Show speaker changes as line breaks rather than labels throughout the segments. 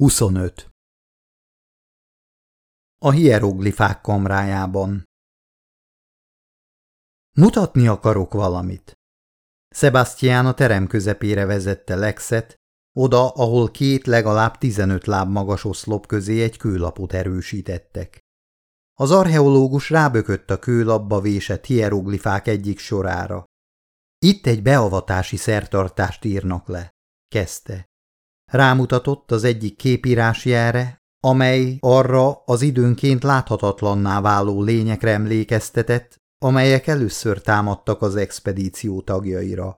25. A hieroglifák kamrájában Mutatni akarok valamit. Sebastian a terem közepére vezette Lexet, oda, ahol két legalább 15 láb magas oszlop közé egy kőlapot erősítettek. Az archeológus rábökött a kőlapba vésett hieroglifák egyik sorára. Itt egy beavatási szertartást írnak le, kezdte. Rámutatott az egyik képírásjára, amely arra az időnként láthatatlanná váló lényekre emlékeztetett, amelyek először támadtak az expedíció tagjaira.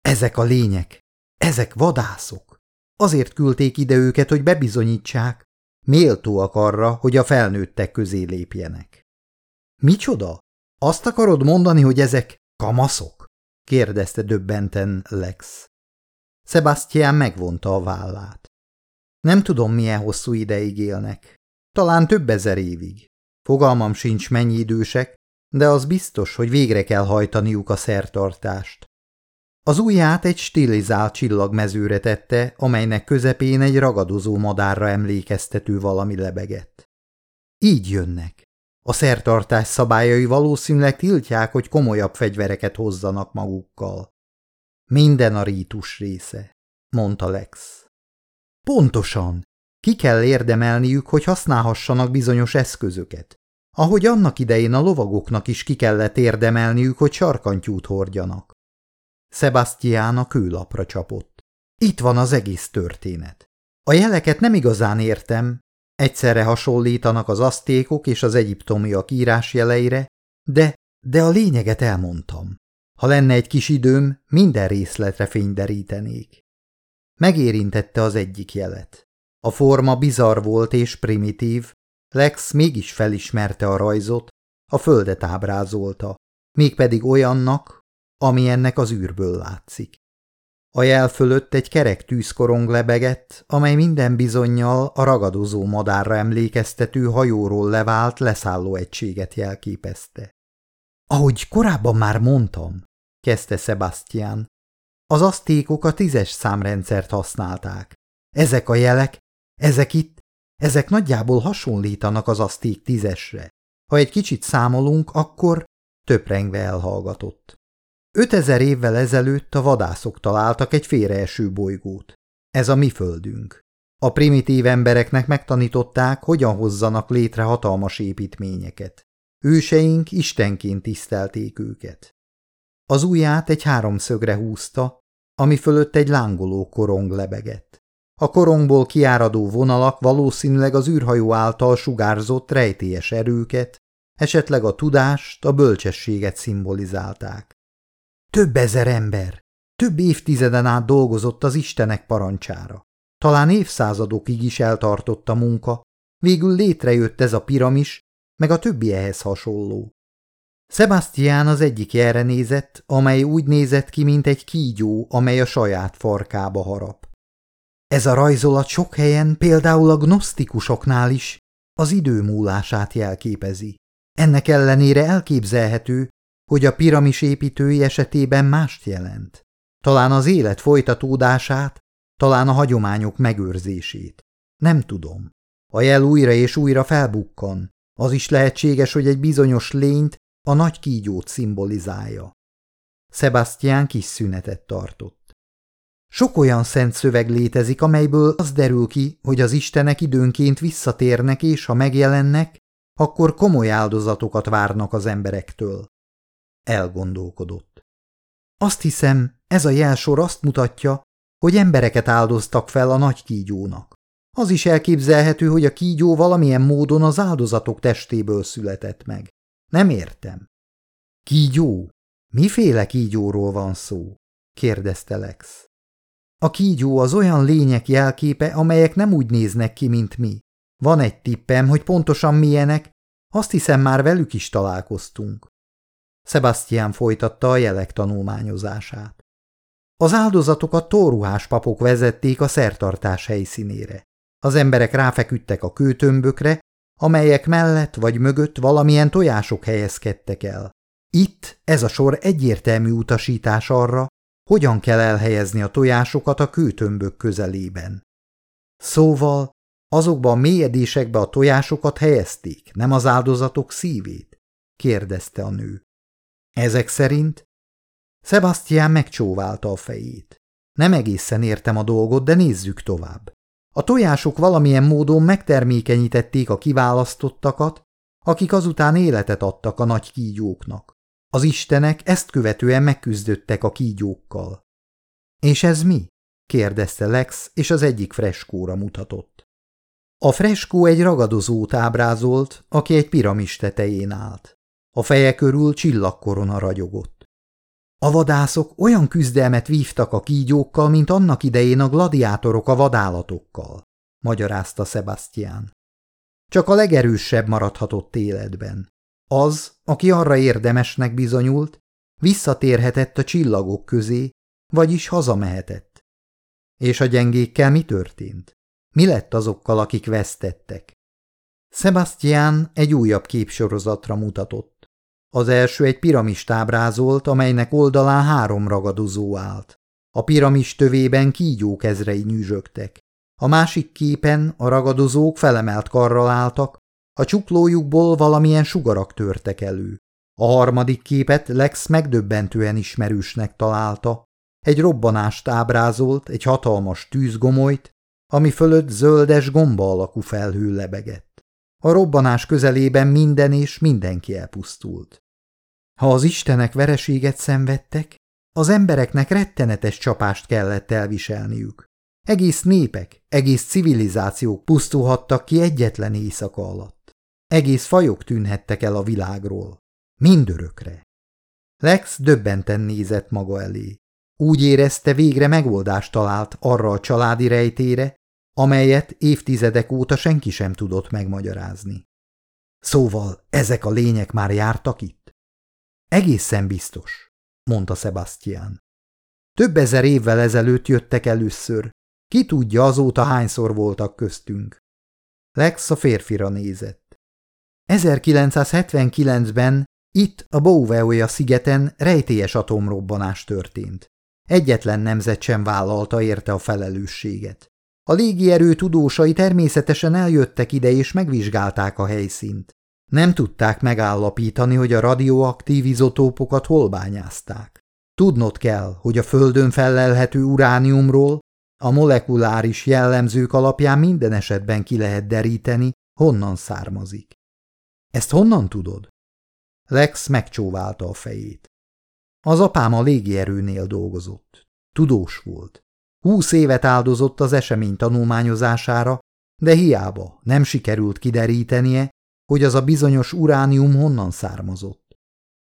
Ezek a lények, ezek vadászok. Azért küldték ide őket, hogy bebizonyítsák, méltóak arra, hogy a felnőttek közé lépjenek. Micsoda? Azt akarod mondani, hogy ezek kamaszok? kérdezte döbbenten Lex. Sebastian megvonta a vállát. Nem tudom, milyen hosszú ideig élnek. Talán több ezer évig. Fogalmam sincs, mennyi idősek, de az biztos, hogy végre kell hajtaniuk a szertartást. Az ujját egy stilizált csillagmezőre tette, amelynek közepén egy ragadozó madárra emlékeztető valami lebegett. Így jönnek. A szertartás szabályai valószínűleg tiltják, hogy komolyabb fegyvereket hozzanak magukkal. Minden a rítus része mondta Lex. Pontosan. Ki kell érdemelniük, hogy használhassanak bizonyos eszközöket. Ahogy annak idején a lovagoknak is ki kellett érdemelniük, hogy sarkantyút hordjanak. Sebastian a kőlapra csapott. Itt van az egész történet. A jeleket nem igazán értem, egyszerre hasonlítanak az asztékok és az egyiptomiak írásjeleire, de, de a lényeget elmondtam. Ha lenne egy kis időm, minden részletre fényderítenék. Megérintette az egyik jelet. A forma bizarr volt és primitív, Lex mégis felismerte a rajzot, a földet ábrázolta, mégpedig olyannak, ami ennek az űrből látszik. A jel fölött egy kerek tűzkorong lebegett, amely minden bizonyal a ragadozó madárra emlékeztető hajóról levált leszálló egységet jelképezte. Ahogy korábban már mondtam, kezdte Sebastian, az asztékok a tízes számrendszert használták. Ezek a jelek, ezek itt, ezek nagyjából hasonlítanak az aszték tízesre. Ha egy kicsit számolunk, akkor töprengve elhallgatott. Ötezer évvel ezelőtt a vadászok találtak egy félreeső bolygót. Ez a mi földünk. A primitív embereknek megtanították, hogyan hozzanak létre hatalmas építményeket. Őseink istenként tisztelték őket. Az ujját egy háromszögre húzta, ami fölött egy lángoló korong lebegett. A korongból kiáradó vonalak valószínűleg az űrhajó által sugárzott rejtélyes erőket, esetleg a tudást, a bölcsességet szimbolizálták. Több ezer ember, több évtizeden át dolgozott az Istenek parancsára. Talán évszázadokig is eltartott a munka, végül létrejött ez a piramis, meg a többi ehhez hasonló. Sebastian az egyik jelre nézett, amely úgy nézett ki, mint egy kígyó, amely a saját farkába harap. Ez a rajzolat sok helyen, például a gnosztikusoknál is az idő múlását jelképezi. Ennek ellenére elképzelhető, hogy a piramis építői esetében mást jelent. Talán az élet folytatódását, talán a hagyományok megőrzését. Nem tudom. A jel újra és újra felbukkan. Az is lehetséges, hogy egy bizonyos lényt a nagy kígyót szimbolizálja. Sebastian kis szünetet tartott. Sok olyan szent szöveg létezik, amelyből az derül ki, hogy az istenek időnként visszatérnek, és ha megjelennek, akkor komoly áldozatokat várnak az emberektől. Elgondolkodott. Azt hiszem, ez a jelsor azt mutatja, hogy embereket áldoztak fel a nagy kígyónak. Az is elképzelhető, hogy a kígyó valamilyen módon az áldozatok testéből született meg. Nem értem. Kígyó? Miféle kígyóról van szó? kérdezte Lex. A kígyó az olyan lények jelképe, amelyek nem úgy néznek ki, mint mi. Van egy tippem, hogy pontosan milyenek, azt hiszem már velük is találkoztunk. Sebastian folytatta a jelek tanulmányozását. Az áldozatokat tóruhás papok vezették a szertartás helyszínére. Az emberek ráfeküdtek a kőtömbökre, amelyek mellett vagy mögött valamilyen tojások helyezkedtek el. Itt ez a sor egyértelmű utasítás arra, hogyan kell elhelyezni a tojásokat a kőtömbök közelében. Szóval azokba a mélyedésekbe a tojásokat helyezték, nem az áldozatok szívét? kérdezte a nő. Ezek szerint? Sebastian megcsóválta a fejét. Nem egészen értem a dolgot, de nézzük tovább. A tojások valamilyen módon megtermékenyítették a kiválasztottakat, akik azután életet adtak a nagy kígyóknak. Az istenek ezt követően megküzdöttek a kígyókkal. És ez mi? kérdezte Lex, és az egyik freskóra mutatott. A freskó egy ragadozót ábrázolt, aki egy piramis tetején állt. A feje körül csillagkorona ragyogott. A vadászok olyan küzdelmet vívtak a kígyókkal, mint annak idején a gladiátorok a vadállatokkal, magyarázta Sebastian. Csak a legerősebb maradhatott életben. Az, aki arra érdemesnek bizonyult, visszatérhetett a csillagok közé, vagyis hazamehetett. És a gyengékkel mi történt? Mi lett azokkal, akik vesztettek? Sebastian egy újabb képsorozatra mutatott. Az első egy piramist ábrázolt, amelynek oldalán három ragadozó állt. A piramis tövében kígyók ezrei nyűzsögtek. A másik képen a ragadozók felemelt karral álltak, a csuklójukból valamilyen sugarak törtek elő. A harmadik képet Lex megdöbbentően ismerősnek találta. Egy robbanást ábrázolt, egy hatalmas tűzgomolyt, ami fölött zöldes gomba alakú felhő lebegett. A robbanás közelében minden és mindenki elpusztult. Ha az istenek vereséget szenvedtek, az embereknek rettenetes csapást kellett elviselniük. Egész népek, egész civilizációk pusztulhattak ki egyetlen éjszaka alatt. Egész fajok tűnhettek el a világról. Mindörökre. Lex döbbenten nézett maga elé. Úgy érezte, végre megoldást talált arra a családi rejtére, amelyet évtizedek óta senki sem tudott megmagyarázni. Szóval ezek a lények már jártak itt? Egészen biztos, mondta Sebastian. Több ezer évvel ezelőtt jöttek először. Ki tudja, azóta hányszor voltak köztünk. Lex a férfira nézett. 1979-ben itt a Bouveoja szigeten rejtélyes atomrobbanás történt. Egyetlen nemzet sem vállalta érte a felelősséget. A légierő tudósai természetesen eljöttek ide és megvizsgálták a helyszínt. Nem tudták megállapítani, hogy a radioaktív izotópokat hol bányázták. Tudnod kell, hogy a Földön felelhető urániumról a molekuláris jellemzők alapján minden esetben ki lehet deríteni, honnan származik. Ezt honnan tudod? Lex megcsóválta a fejét. Az apám a légierőnél dolgozott. Tudós volt. Húsz évet áldozott az esemény tanulmányozására, de hiába nem sikerült kiderítenie, hogy az a bizonyos uránium honnan származott.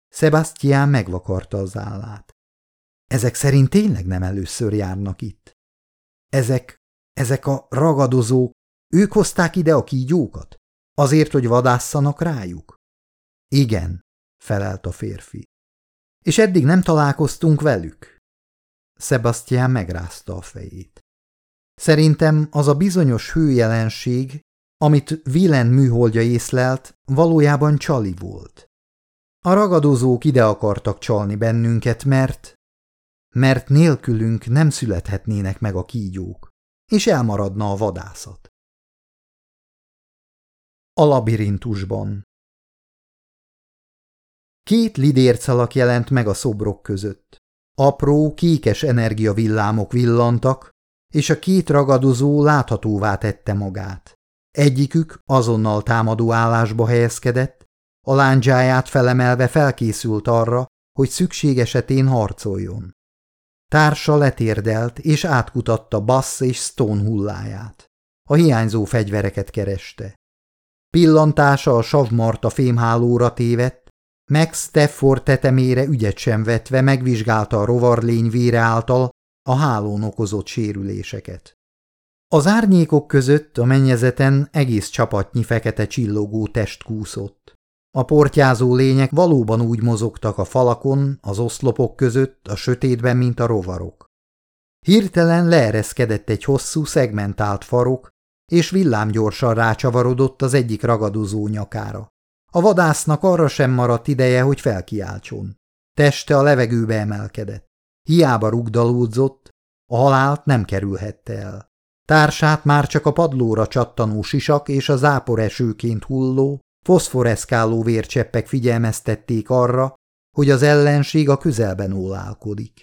Sebastian megvakarta az állát. Ezek szerint tényleg nem először járnak itt. Ezek, ezek a ragadozók, ők hozták ide a kígyókat? Azért, hogy vadásszanak rájuk? Igen, felelt a férfi. És eddig nem találkoztunk velük? Sebastian megrázta a fejét. Szerintem az a bizonyos hőjelenség, amit Vilen műholdja észlelt, valójában csali volt. A ragadozók ide akartak csalni bennünket, mert... mert nélkülünk nem születhetnének meg a kígyók, és elmaradna a vadászat. A labirintusban Két lidércalak jelent meg a szobrok között. Apró, kékes energiavillámok villantak, és a két ragadozó láthatóvá tette magát. Egyikük azonnal támadó állásba helyezkedett, a lándzsáját felemelve felkészült arra, hogy szükség esetén harcoljon. Társa letérdelt és átkutatta Bass és Stone hulláját. A hiányzó fegyvereket kereste. Pillantása a savmarta fémhálóra tévedt, Max Stafford tetemére ügyet sem vetve megvizsgálta a rovarlény vére által a hálón okozott sérüléseket. Az árnyékok között a mennyezeten egész csapatnyi fekete csillogó test kúszott. A portyázó lények valóban úgy mozogtak a falakon, az oszlopok között, a sötétben, mint a rovarok. Hirtelen leereszkedett egy hosszú, szegmentált farok, és villámgyorsan rácsavarodott az egyik ragadozó nyakára. A vadásznak arra sem maradt ideje, hogy felkiáltson. Teste a levegőbe emelkedett. Hiába rugdalódzott, a halált nem kerülhette el. Társát már csak a padlóra csattanó sisak és a zápor esőként hulló, foszforeszkáló vércseppek figyelmeztették arra, hogy az ellenség a közelben ólálkodik.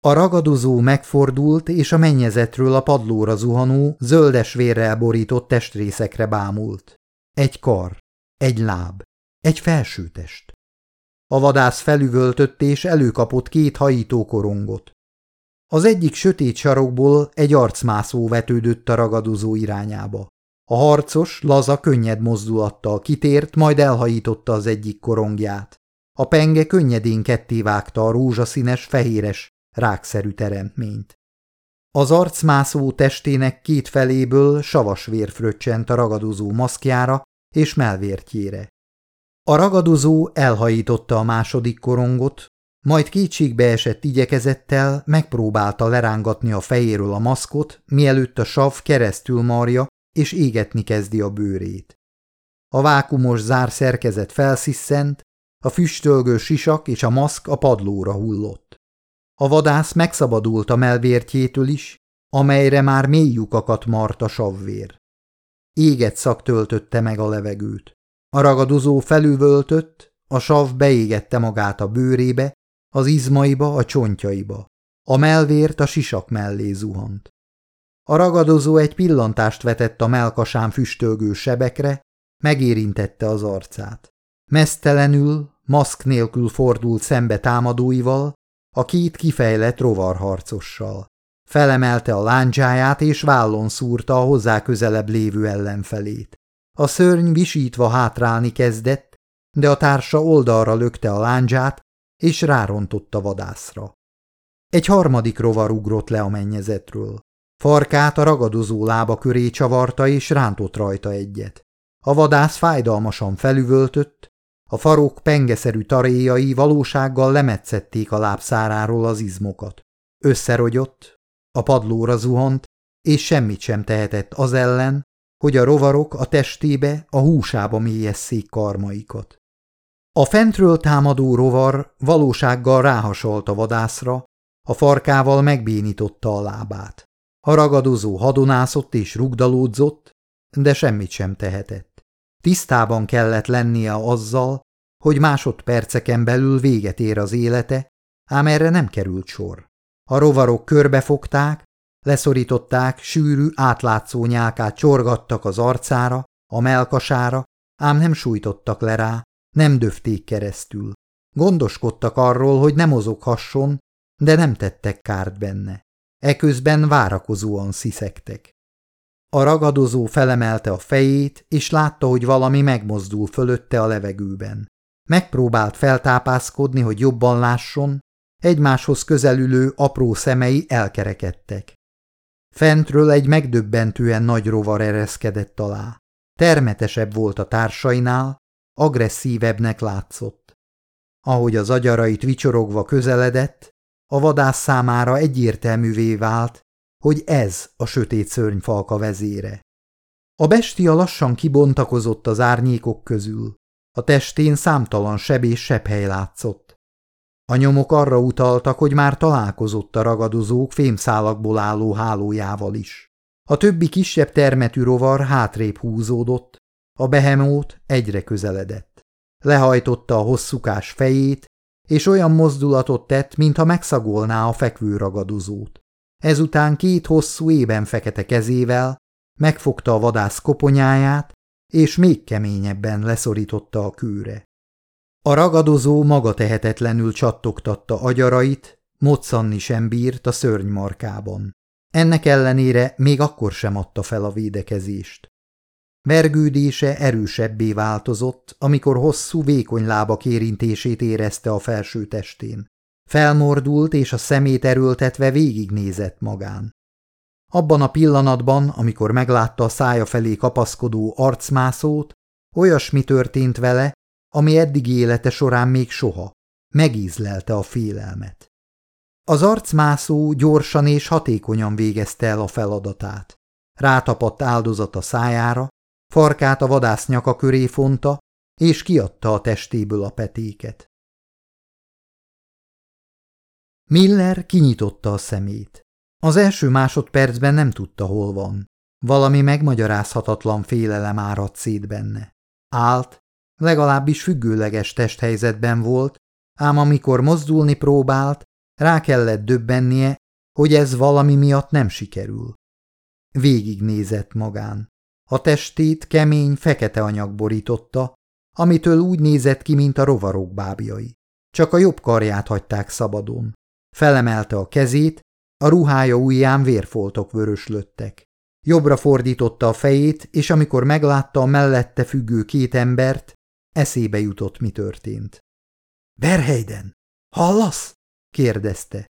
A ragadozó megfordult, és a mennyezetről a padlóra zuhanó, zöldes vérrel borított testrészekre bámult. Egy kar, egy láb, egy felsőtest. A vadász felüvöltött és előkapott két hajító korongot. Az egyik sötét sarokból egy arcmászó vetődött a ragadozó irányába. A harcos, laza, könnyed mozdulattal kitért, majd elhajította az egyik korongját. A penge könnyedén ketté vágta a rózsaszínes, fehéres, rákszerű teremtményt. Az arcmászó testének két feléből savas vér fröccsent a ragadozó maszkjára és melvértjére. A ragadozó elhajította a második korongot, majd kétségbe esett igyekezettel megpróbálta lerángatni a fejéről a maszkot, mielőtt a sav keresztül marja és égetni kezdi a bőrét. A vákumos zár szerkezet felsziszent, a füstölgő sisak és a maszk a padlóra hullott. A vadász megszabadult a melvértjétől is, amelyre már mély lyukakat mart a savvér. Éget szak töltötte meg a levegőt. A ragadozó felüvöltött, a sav beégette magát a bőrébe, az izmaiba, a csontjaiba. A melvért a sisak mellé zuhant. A ragadozó egy pillantást vetett a melkasán füstölgő sebekre, megérintette az arcát. Mesztelenül, maszk nélkül fordult szembe támadóival, a két kifejlett rovarharcossal. Felemelte a láncsáját és vállon szúrta a hozzá közelebb lévő ellenfelét. A szörny visítva hátrálni kezdett, de a társa oldalra lökte a láncsát, és rárontott a vadászra. Egy harmadik rovar ugrott le a mennyezetről. Farkát a ragadozó lába köré csavarta, és rántott rajta egyet. A vadász fájdalmasan felüvöltött, a farok pengeszerű taréjai valósággal lemetszették a lábszáráról az izmokat. Összerogyott, a padlóra zuhant, és semmit sem tehetett az ellen, hogy a rovarok a testébe, a húsába mélyesszék karmaikat. A fentről támadó rovar valósággal ráhasolt a vadászra, a farkával megbénította a lábát. A ragadozó hadonászott és rugdalódzott, de semmit sem tehetett. Tisztában kellett lennie azzal, hogy másodperceken belül véget ér az élete, ám erre nem került sor. A rovarok körbefogták, leszorították, sűrű, átlátszó nyálkát csorgattak az arcára, a melkasára, ám nem sújtottak le rá, nem döfték keresztül. Gondoskodtak arról, hogy nem mozoghasson, de nem tettek kárt benne. Eközben várakozóan sziszegtek. A ragadozó felemelte a fejét, és látta, hogy valami megmozdul fölötte a levegőben. Megpróbált feltápászkodni, hogy jobban lásson, egymáshoz közelülő apró szemei elkerekedtek. Fentről egy megdöbbentően nagy rovar ereszkedett alá. Termetesebb volt a társainál, agresszívebbnek látszott. Ahogy az agyarait vicsorogva közeledett, a vadász számára egyértelművé vált, hogy ez a sötét szörnyfalka vezére. A bestia lassan kibontakozott az árnyékok közül. A testén számtalan seb és sebhely látszott. A nyomok arra utaltak, hogy már találkozott a ragadozók fémszálakból álló hálójával is. A többi kisebb termetű rovar hátrébb húzódott, a behemót egyre közeledett. Lehajtotta a hosszúkás fejét, és olyan mozdulatot tett, mintha megszagolná a fekvő ragadozót. Ezután két hosszú ében fekete kezével megfogta a vadász koponyáját, és még keményebben leszorította a kőre. A ragadozó maga tehetetlenül csattogtatta agyarait, moccanni sem bírt a szörny markában. Ennek ellenére még akkor sem adta fel a védekezést. Vergődése erősebbé változott, amikor hosszú, vékony lábak érintését érezte a felső testén. Felmordult, és a szemét erőltetve végignézett magán. Abban a pillanatban, amikor meglátta a szája felé kapaszkodó arcmászót, olyasmi történt vele, ami eddigi élete során még soha. Megízlelte a félelmet. Az arcmászó gyorsan és hatékonyan végezte el a feladatát. Rátapadt áldozata szájára, farkát a vadász nyaka köré fonta, és kiadta a testéből a petéket. Miller kinyitotta a szemét. Az első másodpercben nem tudta, hol van. Valami megmagyarázhatatlan félelem áradt szét benne. Állt, legalábbis függőleges testhelyzetben volt, ám amikor mozdulni próbált, rá kellett döbbennie, hogy ez valami miatt nem sikerül. Végignézett magán. A testét kemény, fekete anyag borította, amitől úgy nézett ki, mint a rovarok bábjai. Csak a jobb karját hagyták szabadon. Felemelte a kezét, a ruhája ujján vérfoltok vöröslöttek. Jobbra fordította a fejét, és amikor meglátta a mellette függő két embert, eszébe jutott, mi történt. – Verheiden, hallasz? – kérdezte.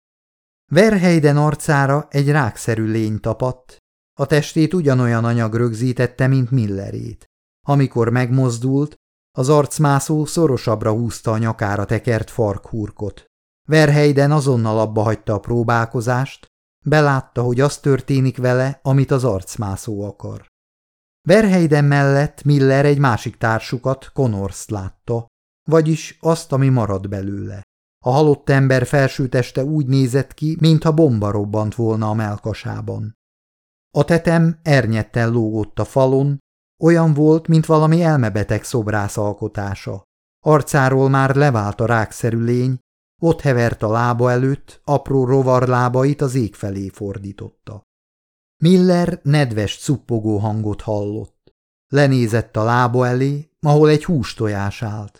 Verheiden arcára egy rákszerű lény tapadt, a testét ugyanolyan anyag rögzítette, mint Millerét. Amikor megmozdult, az arcmászó szorosabbra húzta a nyakára tekert farkhurkot. Verheiden azonnal abba hagyta a próbálkozást, belátta, hogy az történik vele, amit az arcmászó akar. Verheiden mellett Miller egy másik társukat, Connors látta, vagyis azt, ami marad belőle. A halott ember felső teste úgy nézett ki, mintha bomba robbant volna a melkasában. A tetem ernyetten lógott a falon, olyan volt, mint valami elmebeteg szobrász alkotása. Arcáról már levált a rákszerű lény, ott hevert a lába előtt, apró rovarlábait az ég felé fordította. Miller nedves cuppogó hangot hallott. Lenézett a lába elé, ahol egy hústojás állt.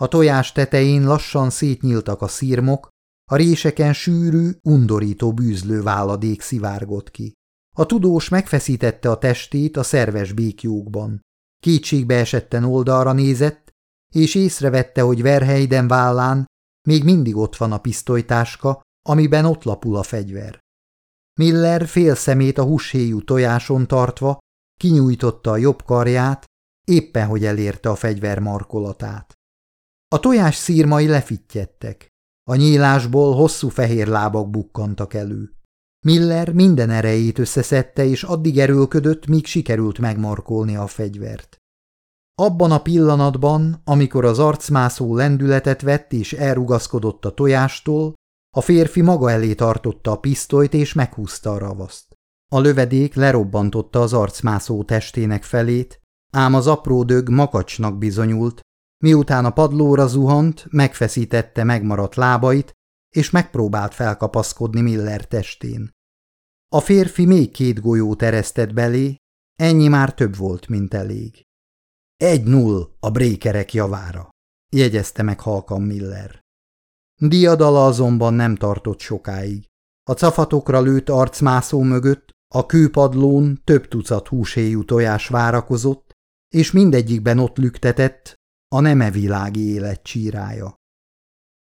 A tojás tetején lassan szétnyíltak a szírmok, a réseken sűrű, undorító bűzlő váladék szivárgott ki. A tudós megfeszítette a testét a szerves békjókban. Kétségbe esetten oldalra nézett, és észrevette, hogy Verheiden vállán még mindig ott van a pisztolytáska, amiben ott lapul a fegyver. Miller fél szemét a húshéjú tojáson tartva kinyújtotta a jobb karját, éppen hogy elérte a fegyver markolatát. A tojás szírmai lefittyettek. A nyílásból hosszú fehér lábak bukkantak elő. Miller minden erejét összeszedte, és addig erőlködött, míg sikerült megmarkolni a fegyvert. Abban a pillanatban, amikor az arcmászó lendületet vett és elrugaszkodott a tojástól, a férfi maga elé tartotta a pisztolyt és meghúzta a ravaszt. A lövedék lerobbantotta az arcmászó testének felét, ám az apró dög makacsnak bizonyult, miután a padlóra zuhant, megfeszítette megmaradt lábait, és megpróbált felkapaszkodni Miller testén. A férfi még két golyót eresztett belé, ennyi már több volt, mint elég. Egy null a brékerek javára, jegyezte meg halkan Miller. Diadala azonban nem tartott sokáig. A cafatokra lőtt arcmászó mögött a kőpadlón több tucat húséjú tojás várakozott, és mindegyikben ott lüktetett a nemevilági élet csírája.